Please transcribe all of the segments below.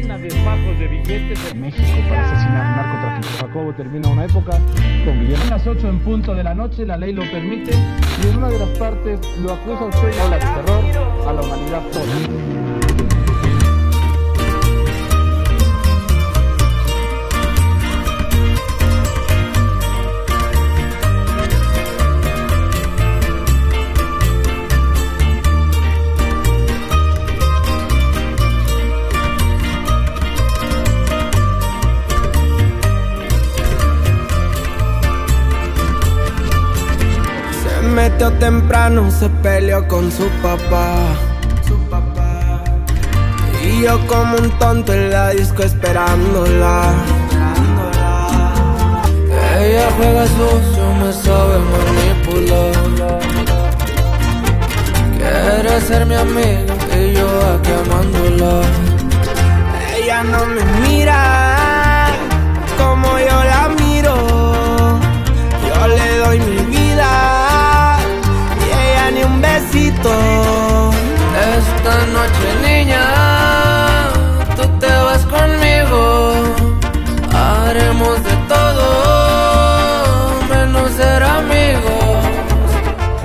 llena de fajos de billetes. México para asesinar al narcotraficante. Jacobo termina una época con Guillermo. A las 8 en punto de la noche, la ley lo permite y en una de las partes lo acusa usted de ola de terror a la humanidad toda. Temprano, se peleó con su papá. Su papá. Y yo como un tonto en la disco esperándola. Ella juega sucio, me sabe manipular. Quiere ser mi amiga y yo aquí amándola. Ella no me mira besito. Esta noche, niña, tú te vas conmigo. Haremos de todo menos ser amigos.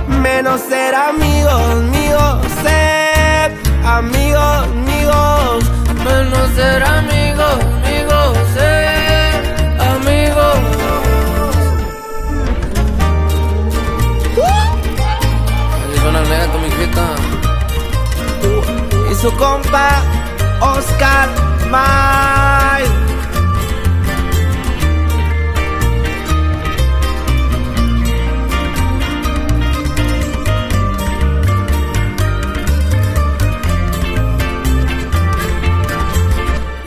Menos ser amigos, amigos, ser amigos, amigos. Menos ser amigos, y su compa Oscar May.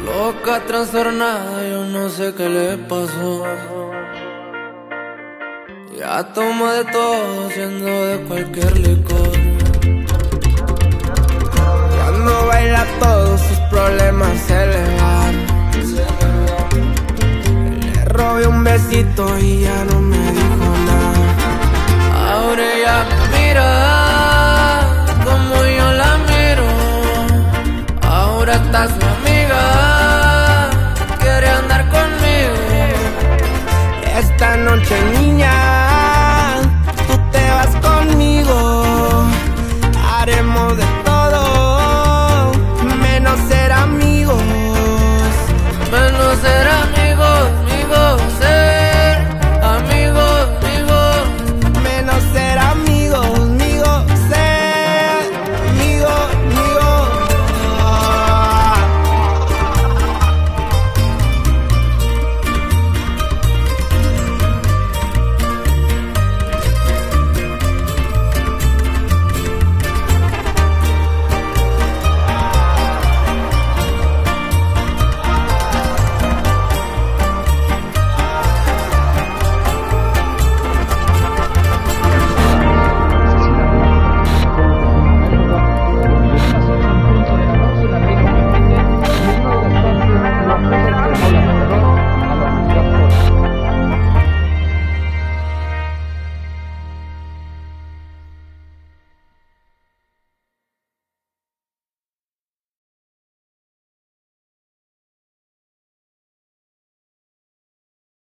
Loca trastornada, yo no sé qué le pasó. Ya toma de todo, siendo de cualquier licor baila todos sus problemas se le van. Le robé un besito y ya no me dijo nada. Ahora ella mira como yo la miro. Ahora estás mi amiga, quiere andar conmigo. Esta noche niña.